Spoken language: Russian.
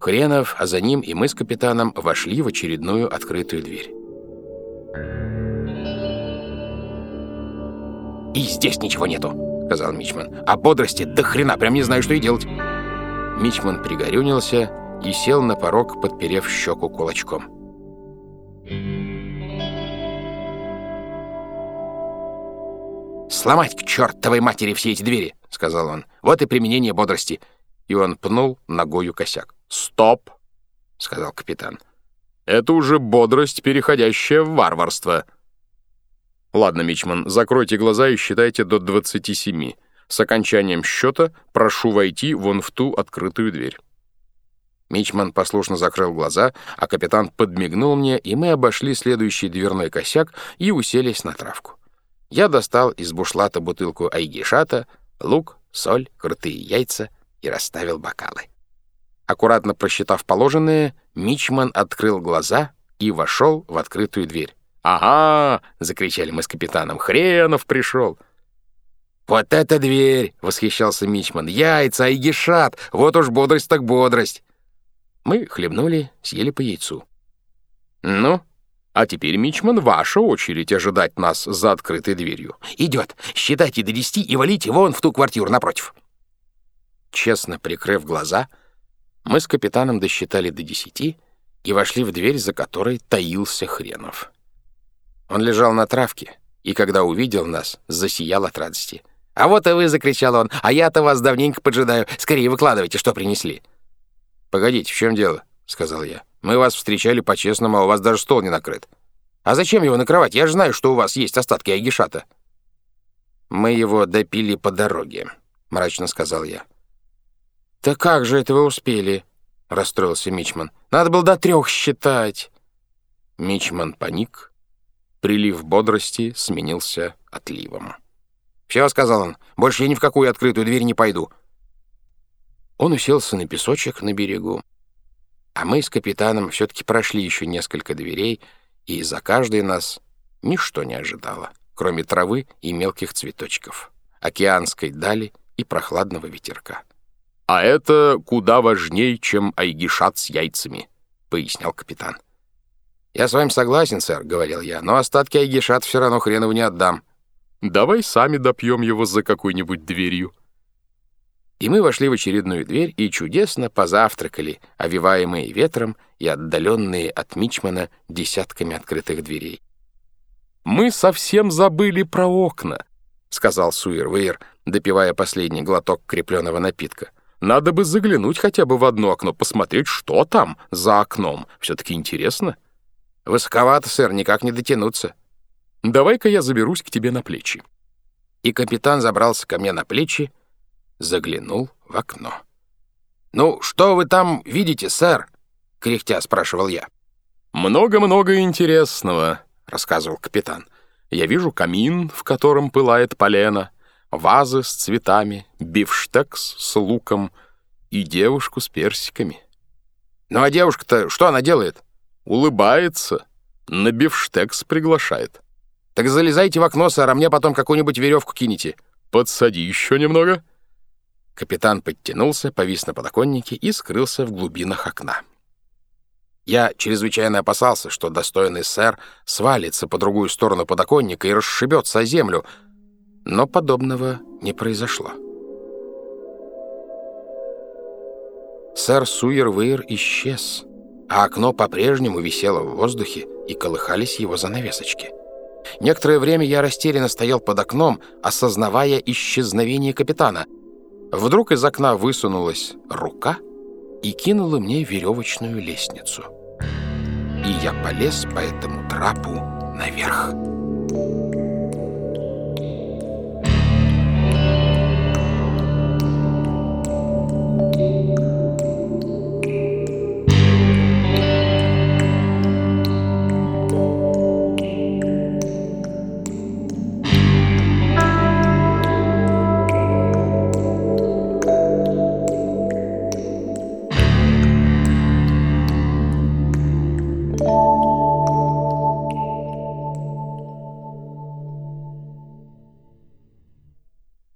Хренов, а за ним и мы с капитаном вошли в очередную открытую дверь. «И здесь ничего нету», — сказал Мичман. «А бодрости до хрена, прям не знаю, что и делать». Мичман пригорюнился и сел на порог, подперев щеку кулачком. «Сломать к чертовой матери все эти двери!» — сказал он. «Вот и применение бодрости!» И он пнул ногою косяк. «Стоп!» — сказал капитан. «Это уже бодрость, переходящая в варварство». «Ладно, Мичман, закройте глаза и считайте до 27. С окончанием счета прошу войти вон в ту открытую дверь». Мичман послушно закрыл глаза, а капитан подмигнул мне, и мы обошли следующий дверной косяк и уселись на травку. Я достал из бушлата бутылку айгишата, лук, соль, крутые яйца и расставил бокалы. Аккуратно просчитав положенное, Мичман открыл глаза и вошел в открытую дверь. «Ага!» — закричали мы с капитаном. «Хренов пришел!» «Вот эта дверь!» — восхищался Мичман. «Яйца, айгишат! Вот уж бодрость так бодрость!» Мы хлебнули, съели по яйцу. «Ну, а теперь, Мичман, ваша очередь ожидать нас за открытой дверью». «Идет. Считайте до десяти и валите вон в ту квартиру напротив». Честно прикрыв глаза, мы с капитаном досчитали до десяти и вошли в дверь, за которой таился Хренов. Он лежал на травке, и когда увидел нас, засиял от радости. «А вот и вы!» — закричал он. «А я-то вас давненько поджидаю. Скорее выкладывайте, что принесли». «Погодите, в чем дело?» — сказал я. «Мы вас встречали по-честному, а у вас даже стол не накрыт. А зачем его накрывать? Я же знаю, что у вас есть остатки айгишата». «Мы его допили по дороге», — мрачно сказал я. «Да как же это вы успели?» — расстроился Мичман. «Надо было до трех считать». Мичман паник. Прилив бодрости сменился отливом. «Все», — сказал он, — «больше я ни в какую открытую дверь не пойду. Он уселся на песочек на берегу, а мы с капитаном все-таки прошли еще несколько дверей, и за каждой нас ничто не ожидало, кроме травы и мелких цветочков, океанской дали и прохладного ветерка. «А это куда важнее, чем айгишат с яйцами», — пояснял капитан. «Я с вами согласен, сэр», — говорил я, «но остатки айгишат все равно хренову не отдам». «Давай сами допьем его за какой-нибудь дверью», и мы вошли в очередную дверь и чудесно позавтракали, овиваемые ветром и отдаленные от Мичмана десятками открытых дверей. «Мы совсем забыли про окна», — сказал Суирвейр, допивая последний глоток крепленного напитка. «Надо бы заглянуть хотя бы в одно окно, посмотреть, что там за окном. Все-таки интересно». «Высоковато, сэр, никак не дотянуться». «Давай-ка я заберусь к тебе на плечи». И капитан забрался ко мне на плечи, заглянул в окно. «Ну, что вы там видите, сэр?» — кряхтя спрашивал я. «Много-много интересного», — рассказывал капитан. «Я вижу камин, в котором пылает полено, вазы с цветами, бифштекс с луком и девушку с персиками». «Ну а девушка-то что она делает?» «Улыбается, на бифштекс приглашает». «Так залезайте в окно, сэр, а мне потом какую-нибудь веревку кинете». «Подсади еще немного». Капитан подтянулся, повис на подоконнике и скрылся в глубинах окна. Я чрезвычайно опасался, что достойный сэр свалится по другую сторону подоконника и расшибется о землю, но подобного не произошло. Сэр Суервейр исчез, а окно по-прежнему висело в воздухе и колыхались его занавесочки. Некоторое время я растерянно стоял под окном, осознавая исчезновение капитана — Вдруг из окна высунулась рука и кинула мне веревочную лестницу. И я полез по этому трапу наверх.